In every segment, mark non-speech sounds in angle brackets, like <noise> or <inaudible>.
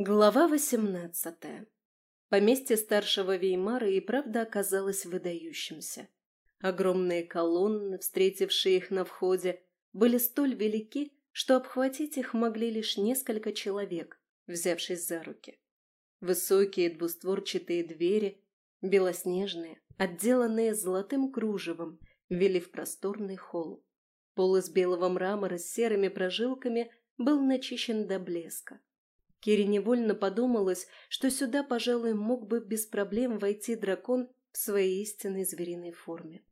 Глава восемнадцатая. Поместье старшего Веймара и правда оказалось выдающимся. Огромные колонны, встретившие их на входе, были столь велики, что обхватить их могли лишь несколько человек, взявшись за руки. Высокие двустворчатые двери, белоснежные, отделанные золотым кружевом, вели в просторный холл. Пол из белого мрамора с серыми прожилками был начищен до блеска Кире невольно подумалось, что сюда, пожалуй, мог бы без проблем войти дракон в своей истинной звериной форме.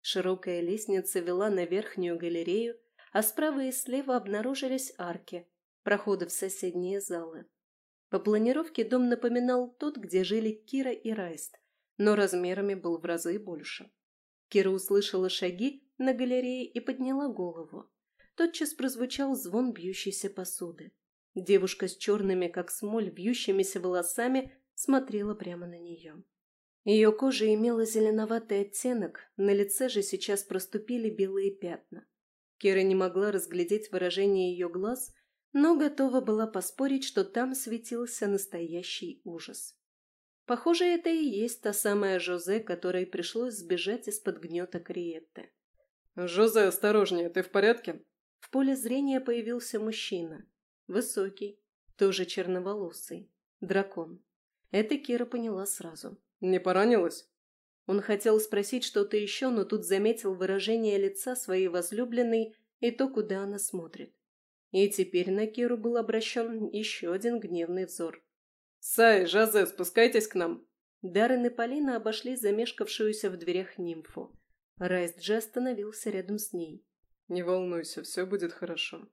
Широкая лестница вела на верхнюю галерею, а справа и слева обнаружились арки, проходы в соседние залы. По планировке дом напоминал тот, где жили Кира и Райст, но размерами был в разы больше. Кира услышала шаги на галерее и подняла голову. Тотчас прозвучал звон бьющейся посуды. Девушка с черными, как смоль, вьющимися волосами смотрела прямо на нее. Ее кожа имела зеленоватый оттенок, на лице же сейчас проступили белые пятна. Кира не могла разглядеть выражение ее глаз, но готова была поспорить, что там светился настоящий ужас. Похоже, это и есть та самая Жозе, которой пришлось сбежать из-под гнета Криетты. «Жозе, осторожнее, ты в порядке?» В поле зрения появился мужчина. Высокий, тоже черноволосый. Дракон. Это Кира поняла сразу. «Не поранилась?» Он хотел спросить что-то еще, но тут заметил выражение лица своей возлюбленной и то, куда она смотрит. И теперь на Киру был обращен еще один гневный взор. «Сай, Жазе, спускайтесь к нам!» Даррен и Полина обошли замешкавшуюся в дверях нимфу. Райс Джи остановился рядом с ней. «Не волнуйся, все будет хорошо».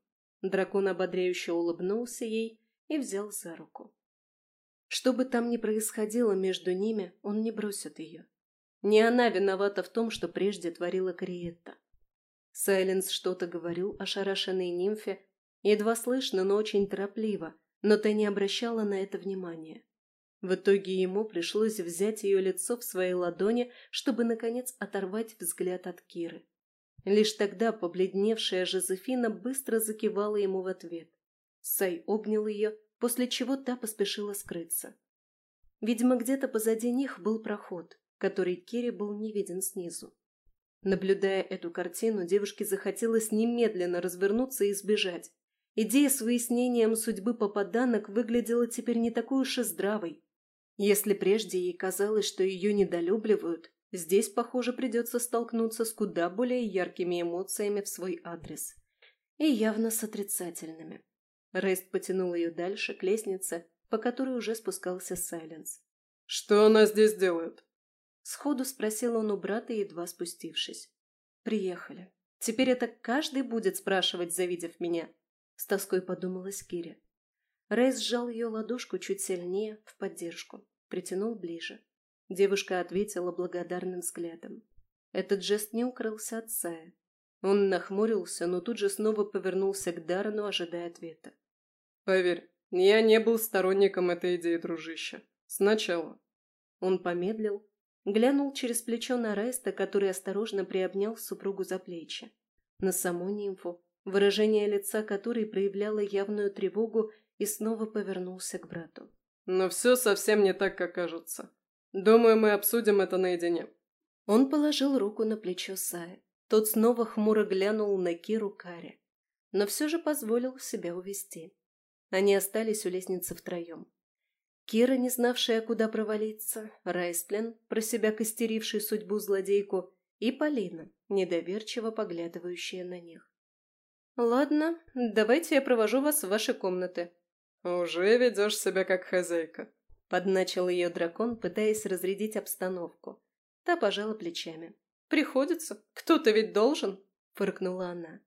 Дракон ободряюще улыбнулся ей и взял за руку. Что бы там ни происходило между ними, он не бросит ее. Не она виновата в том, что прежде творила Криетта. Сайленс что-то говорил о шарашенной нимфе, едва слышно, но очень торопливо, но та не обращала на это внимания. В итоге ему пришлось взять ее лицо в свои ладони, чтобы, наконец, оторвать взгляд от Киры. Лишь тогда побледневшая Жозефина быстро закивала ему в ответ. Сай обнял ее, после чего та поспешила скрыться. Видимо, где-то позади них был проход, который Кире был не виден снизу. Наблюдая эту картину, девушке захотелось немедленно развернуться и сбежать. Идея с выяснением судьбы попаданок выглядела теперь не такой уж и здравой. Если прежде ей казалось, что ее недолюбливают, Здесь, похоже, придется столкнуться с куда более яркими эмоциями в свой адрес. И явно с отрицательными. Рейст потянул ее дальше, к лестнице, по которой уже спускался Сайленс. «Что она здесь делает?» Сходу спросил он у брата, едва спустившись. «Приехали. Теперь это каждый будет спрашивать, завидев меня», — с тоской подумалась Кире. Рейс сжал ее ладошку чуть сильнее, в поддержку, притянул ближе. Девушка ответила благодарным взглядом. Этот жест не укрылся от Сая. Он нахмурился, но тут же снова повернулся к Даррену, ожидая ответа. «Поверь, я не был сторонником этой идеи, дружище. Сначала». Он помедлил, глянул через плечо на Реста, который осторожно приобнял супругу за плечи. На саму нимфу, выражение лица которой проявляло явную тревогу, и снова повернулся к брату. «Но все совсем не так, как кажется. Думаю, мы обсудим это наедине». Он положил руку на плечо Сая. Тот снова хмуро глянул на Киру Кари, но все же позволил себя увести. Они остались у лестницы втроем. Кира, не знавшая, куда провалиться, Райстлин, про себя костеривший судьбу злодейку, и Полина, недоверчиво поглядывающая на них. «Ладно, давайте я провожу вас в ваши комнаты». «Уже ведешь себя как хозяйка», Подначил ее дракон, пытаясь разрядить обстановку. Та пожала плечами. «Приходится. Кто-то ведь должен», — фыркнула она.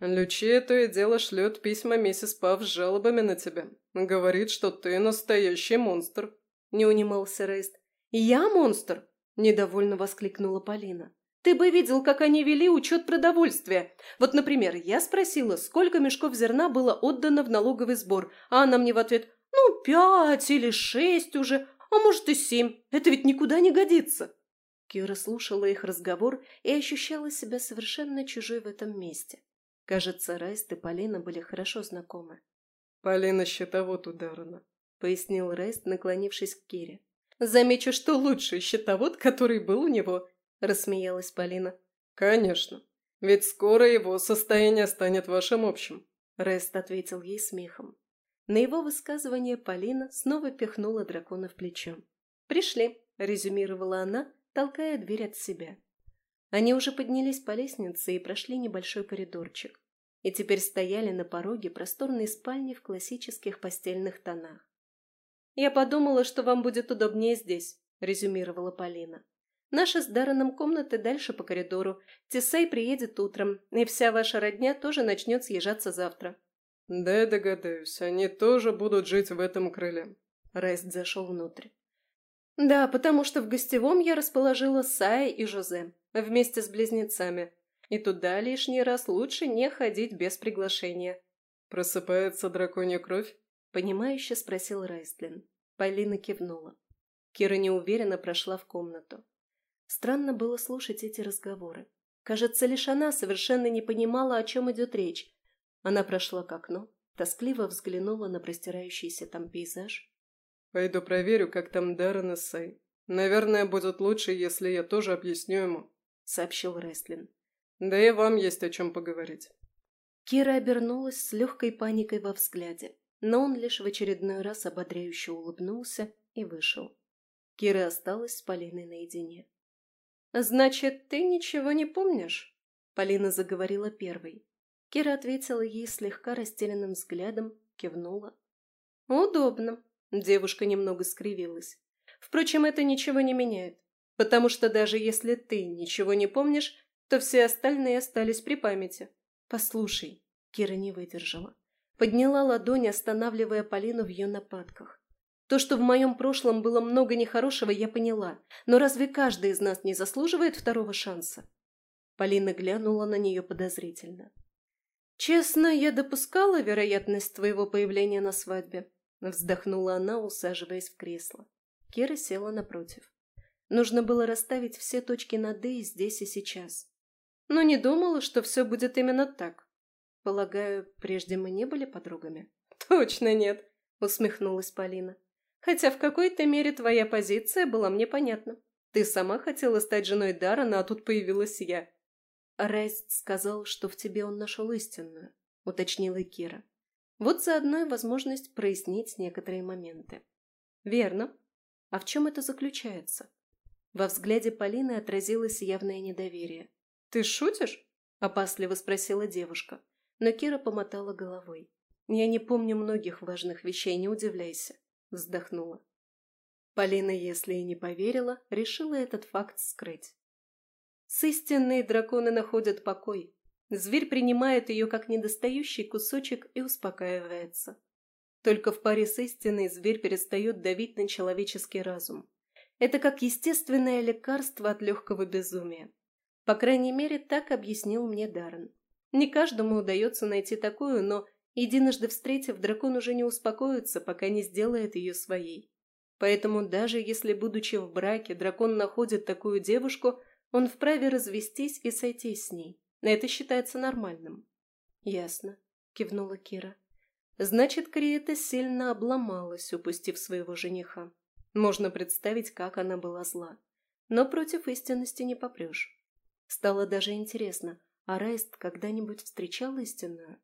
«Лючия то и дело шлет письма миссис Пав с жалобами на тебя. Говорит, что ты настоящий монстр», — не унимался Рейст. «Я монстр?» — недовольно воскликнула Полина. «Ты бы видел, как они вели учет продовольствия. Вот, например, я спросила, сколько мешков зерна было отдано в налоговый сбор, а она мне в ответ ну, пять или шесть уже, а может и семь. Это ведь никуда не годится. Кира слушала их разговор и ощущала себя совершенно чужой в этом месте. Кажется, Райст и Полина были хорошо знакомы. «Полина счетовод у Даррена», — пояснил Рест, наклонившись к Кире. «Замечу, что лучший счетовод, который был у него», — рассмеялась Полина. «Конечно. Ведь скоро его состояние станет вашим общим», — Рест ответил ей смехом. На его высказывание Полина снова пихнула дракона в плечо. «Пришли», — резюмировала она, толкая дверь от себя. Они уже поднялись по лестнице и прошли небольшой коридорчик и теперь стояли на пороге просторной спальни в классических постельных тонах. «Я подумала, что вам будет удобнее здесь», – резюмировала Полина. «Наши с Дарреном комнаты дальше по коридору. Тесей приедет утром, и вся ваша родня тоже начнет съезжаться завтра». «Да, я догадаюсь, они тоже будут жить в этом крыле». Райст зашел внутрь. «Да, потому что в гостевом я расположила Сая и Жозе, вместе с близнецами. И туда лишний раз лучше не ходить без приглашения. «Просыпается драконья кровь?» – понимающе спросил Райстлин. Полина кивнула. Кира неуверенно прошла в комнату. Странно было слушать эти разговоры. Кажется, лишь она совершенно не понимала, о чем идет речь. Она прошла к окну, тоскливо взглянула на простирающийся там пейзаж. «Пойду проверю, как там Даррен Сай. Наверное, будет лучше, если я тоже объясню ему», — сообщил Рестлин. Да и вам есть о чем поговорить. Кира обернулась с легкой паникой во взгляде, но он лишь в очередной раз ободряюще улыбнулся и вышел. Кира осталась с Полиной наедине. «Значит, ты ничего не помнишь?» Полина заговорила первой. Кира ответила ей слегка растерянным взглядом, кивнула. «Удобно», – девушка немного скривилась. «Впрочем, это ничего не меняет, потому что даже если ты ничего не помнишь, то все остальные остались при памяти. «Послушай», — Кира не выдержала. Подняла ладонь, останавливая Полину в ее нападках. «То, что в моем прошлом было много нехорошего, я поняла. Но разве каждый из нас не заслуживает второго шанса?» Полина глянула на нее подозрительно. «Честно, я допускала вероятность твоего появления на свадьбе», вздохнула она, усаживаясь в кресло. Кира села напротив. Нужно было расставить все точки над «и» здесь и сейчас но не думала, что все будет именно так. Полагаю, прежде мы не были подругами? <laughs> Точно нет, усмехнулась Полина. Хотя в какой-то мере твоя позиция была мне понятна. Ты сама хотела стать женой Дарана, а тут появилась я. Райст сказал, что в тебе он нашел истинную, уточнила Кира. Вот заодно и возможность прояснить некоторые моменты. Верно. А в чем это заключается? Во взгляде Полины отразилось явное недоверие. «Ты шутишь?» – опасливо спросила девушка. Но Кира помотала головой. «Я не помню многих важных вещей, не удивляйся», – вздохнула. Полина, если и не поверила, решила этот факт скрыть. С истинной драконы находят покой. Зверь принимает ее как недостающий кусочек и успокаивается. Только в паре с истиной зверь перестает давить на человеческий разум. Это как естественное лекарство от легкого безумия. По крайней мере, так объяснил мне Даррен. Не каждому удается найти такую, но, единожды встретив, дракон уже не успокоится, пока не сделает ее своей. Поэтому даже если, будучи в браке, дракон находит такую девушку, он вправе развестись и сойтись с ней. Это считается нормальным. «Ясно», — кивнула Кира. «Значит, Криета сильно обломалась, упустив своего жениха. Можно представить, как она была зла. Но против истинности не попрешь. Стало даже интересно, а Райст когда-нибудь встречал истинную?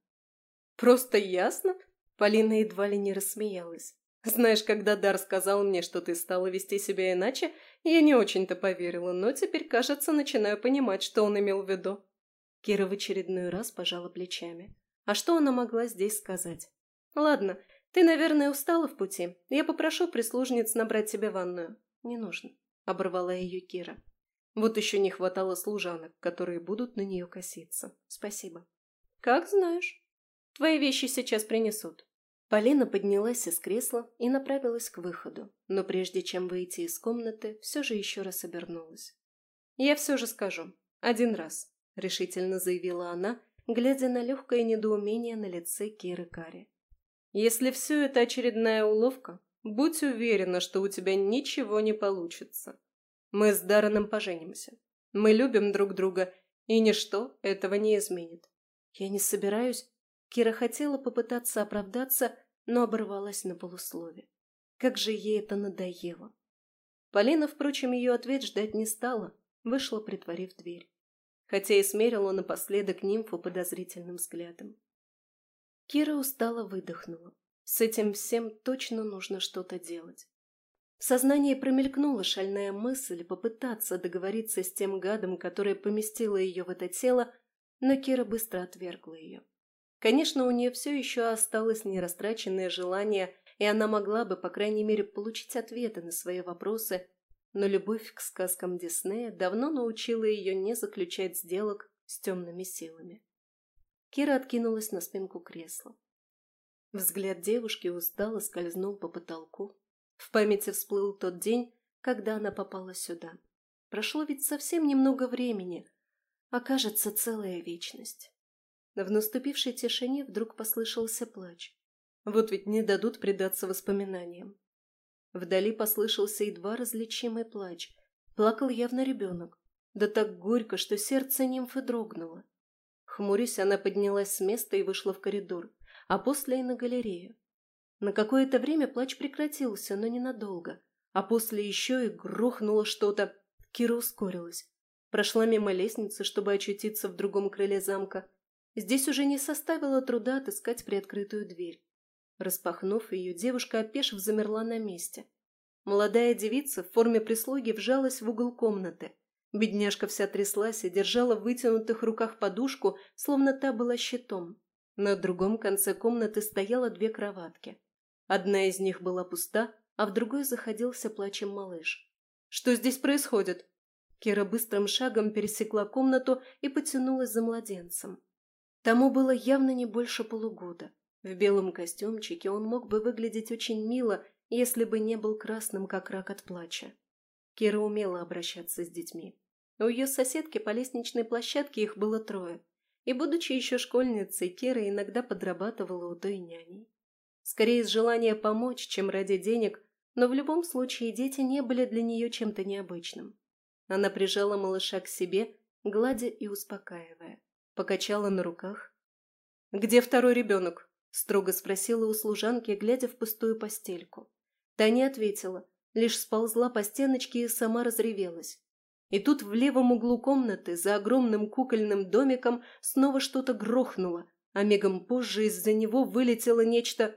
«Просто ясно?» Полина едва ли не рассмеялась. «Знаешь, когда Дар сказал мне, что ты стала вести себя иначе, я не очень-то поверила, но теперь, кажется, начинаю понимать, что он имел в виду». Кира в очередной раз пожала плечами. А что она могла здесь сказать? «Ладно, ты, наверное, устала в пути. Я попрошу прислужниц набрать тебе ванную». «Не нужно», — оборвала ее Кира. Вот еще не хватало служанок, которые будут на нее коситься. Спасибо. Как знаешь. Твои вещи сейчас принесут. Полина поднялась из кресла и направилась к выходу, но прежде чем выйти из комнаты, все же еще раз обернулась. «Я все же скажу. Один раз», — решительно заявила она, глядя на легкое недоумение на лице Киры Кари. «Если все это очередная уловка, будь уверена, что у тебя ничего не получится. Мы с Дарреном поженимся. Мы любим друг друга, и ничто этого не изменит. Я не собираюсь. Кира хотела попытаться оправдаться, но оборвалась на полуслове. Как же ей это надоело. Полина, впрочем, ее ответ ждать не стала, вышла, притворив дверь. Хотя и смерила напоследок нимфу подозрительным взглядом. Кира устало выдохнула. С этим всем точно нужно что-то делать. В сознании промелькнула шальная мысль попытаться договориться с тем гадом, который поместила ее в это тело, но Кира быстро отвергла ее. Конечно, у нее все еще осталось нерастраченное желание, и она могла бы, по крайней мере, получить ответы на свои вопросы, но любовь к сказкам Диснея давно научила ее не заключать сделок с темными силами. Кира откинулась на спинку кресла. Взгляд девушки устало скользнул по потолку. В памяти всплыл тот день, когда она попала сюда. Прошло ведь совсем немного времени, а кажется, целая вечность. В наступившей тишине вдруг послышался плач. Вот ведь не дадут предаться воспоминаниям. Вдали послышался едва различимый плач. Плакал явно ребенок. Да так горько, что сердце нимфы дрогнуло. Хмурясь, она поднялась с места и вышла в коридор, а после и на галерею. На какое-то время плач прекратился, но ненадолго, а после еще и грохнуло что-то. Кира ускорилась. Прошла мимо лестницы, чтобы очутиться в другом крыле замка, Здесь уже не составило труда отыскать приоткрытую дверь. Распахнув ее, девушка, опешив, замерла на месте. Молодая девица в форме прислуги вжалась в угол комнаты. Бедняжка вся тряслась и держала в вытянутых руках подушку, словно та была щитом. На другом конце комнаты стояло две кроватки. Одна из них была пуста, а в другой заходился плачем малыш. «Что здесь происходит?» Кира быстрым шагом пересекла комнату и потянулась за младенцем. Тому было явно не больше полугода. В белом костюмчике он мог бы выглядеть очень мило, если бы не был красным, как рак от плача. Кира умела обращаться с детьми. У ее соседки по лестничной площадке их было трое. И, будучи еще школьницей, Кира иногда подрабатывала у той няней. Скорее из желания помочь, чем ради денег, но в любом случае дети не были для нее чем-то необычным. Она прижала малыша к себе, гладя и успокаивая покачала на руках. «Где второй ребенок?» – строго спросила у служанки, глядя в пустую постельку. Та не ответила, лишь сползла по стеночке и сама разревелась. И тут в левом углу комнаты, за огромным кукольным домиком, снова что-то грохнуло, а мигом позже из-за него вылетело нечто...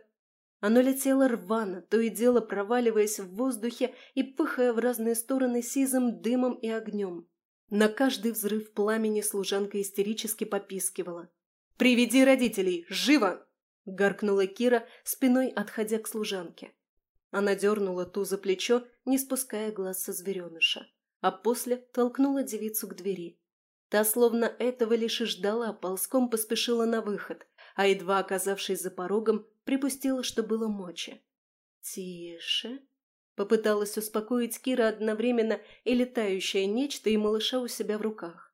Оно летело рвано, то и дело проваливаясь в воздухе и пыхая в разные стороны сизым дымом и огнем. На каждый взрыв пламени служанка истерически попискивала. «Приведи родителей! Живо!» – гаркнула Кира, спиной отходя к служанке. Она дернула ту за плечо, не спуская глаз со звереныша, а после толкнула девицу к двери. Та, словно этого лишь и ждала, ползком поспешила на выход, а едва оказавшись за порогом, припустила, что было мочи. «Тише!» Попыталась успокоить Кира одновременно и летающее нечто, и малыша у себя в руках.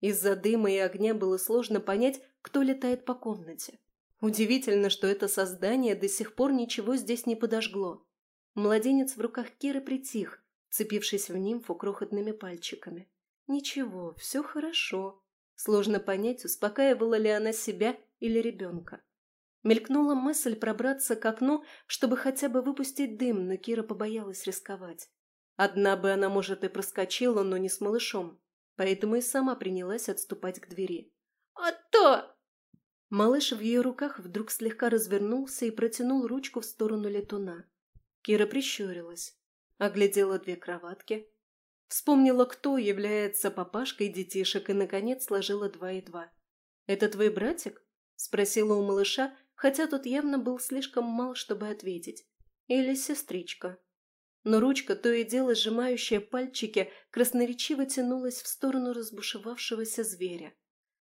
Из-за дыма и огня было сложно понять, кто летает по комнате. Удивительно, что это создание до сих пор ничего здесь не подожгло. Младенец в руках Киры притих, цепившись в нимфу крохотными пальчиками. Ничего, все хорошо. Сложно понять, успокаивала ли она себя или ребенка. Мелькнула мысль пробраться к окну, чтобы хотя бы выпустить дым, но Кира побоялась рисковать. Одна бы она, может, и проскочила, но не с малышом, поэтому и сама принялась отступать к двери. «А то!» Малыш в ее руках вдруг слегка развернулся и протянул ручку в сторону летуна. Кира прищурилась, оглядела две кроватки, вспомнила, кто является папашкой детишек и, наконец, сложила два и два. «Это твой братик?» – спросила у малыша, хотя тот явно был слишком мал, чтобы ответить. Или сестричка. Но ручка, то и дело сжимающая пальчики, красноречиво тянулась в сторону разбушевавшегося зверя.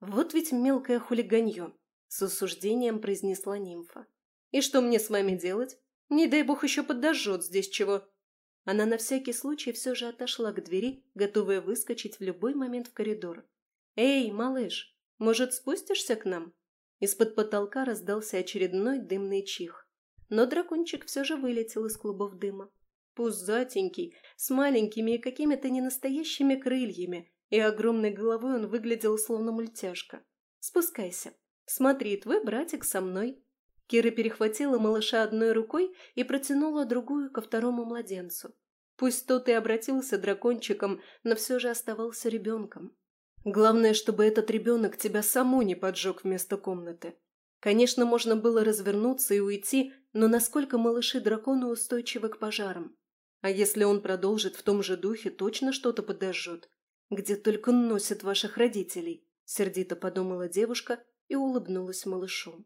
«Вот ведь мелкое хулиганье!» — с осуждением произнесла нимфа. «И что мне с вами делать? Не дай бог еще подожжет здесь чего!» Она на всякий случай все же отошла к двери, готовая выскочить в любой момент в коридор. «Эй, малыш, может, спустишься к нам?» Из-под потолка раздался очередной дымный чих. Но дракончик все же вылетел из клубов дыма. Пузатенький, с маленькими и какими-то ненастоящими крыльями, и огромной головой он выглядел словно мультяшка. «Спускайся. Смотри, твой братик со мной». Кира перехватила малыша одной рукой и протянула другую ко второму младенцу. Пусть тот и обратился дракончиком, но все же оставался ребенком. Главное, чтобы этот ребенок тебя саму не поджег вместо комнаты. Конечно, можно было развернуться и уйти, но насколько малыши-драконы устойчивы к пожарам? А если он продолжит в том же духе, точно что-то подожжет? Где только носят ваших родителей? Сердито подумала девушка и улыбнулась малышу.